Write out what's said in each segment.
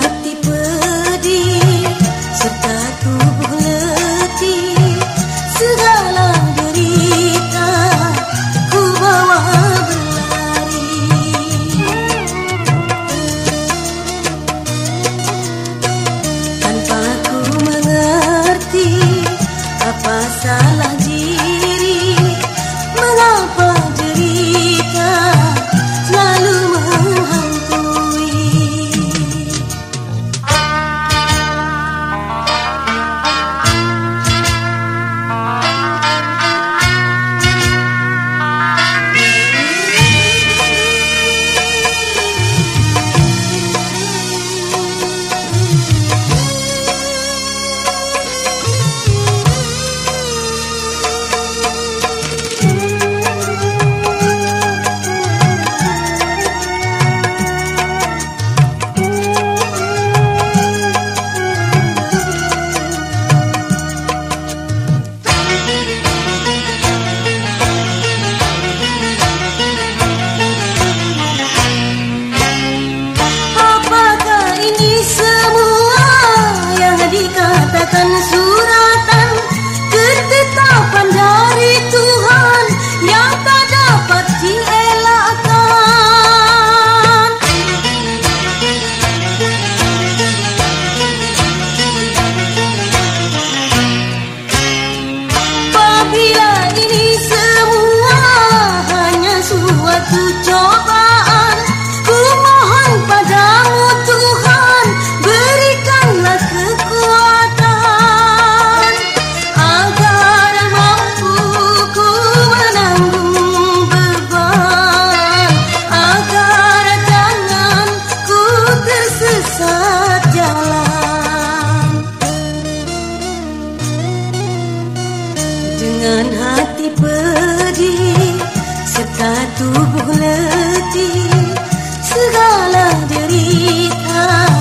nada. Catatan suratan Dengan hati pedih serta tubuh letih Segala derita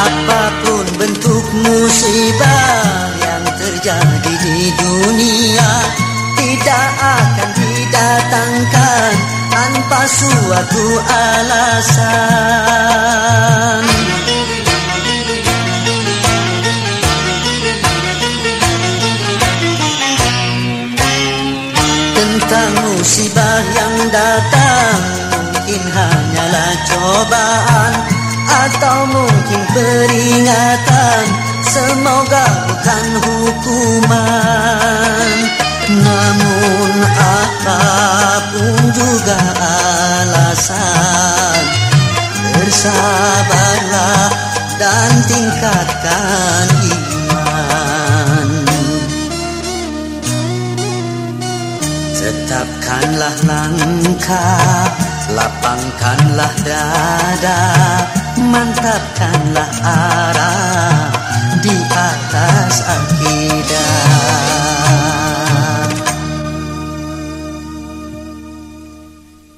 Apapun bentuk musibah yang terjadi di dunia Tidak akan didatangkan tanpa suatu alasan. Tentang musibah yang datang Mungkin hanyalah cobaan Atau mungkin peringatan. Semoga bukan hukuman. Namun apapun juga alasan. Bersabarlah dan tingkatkan iman. Tetapkanlah langkah, lapangkanlah dada, mantapkanlah arah.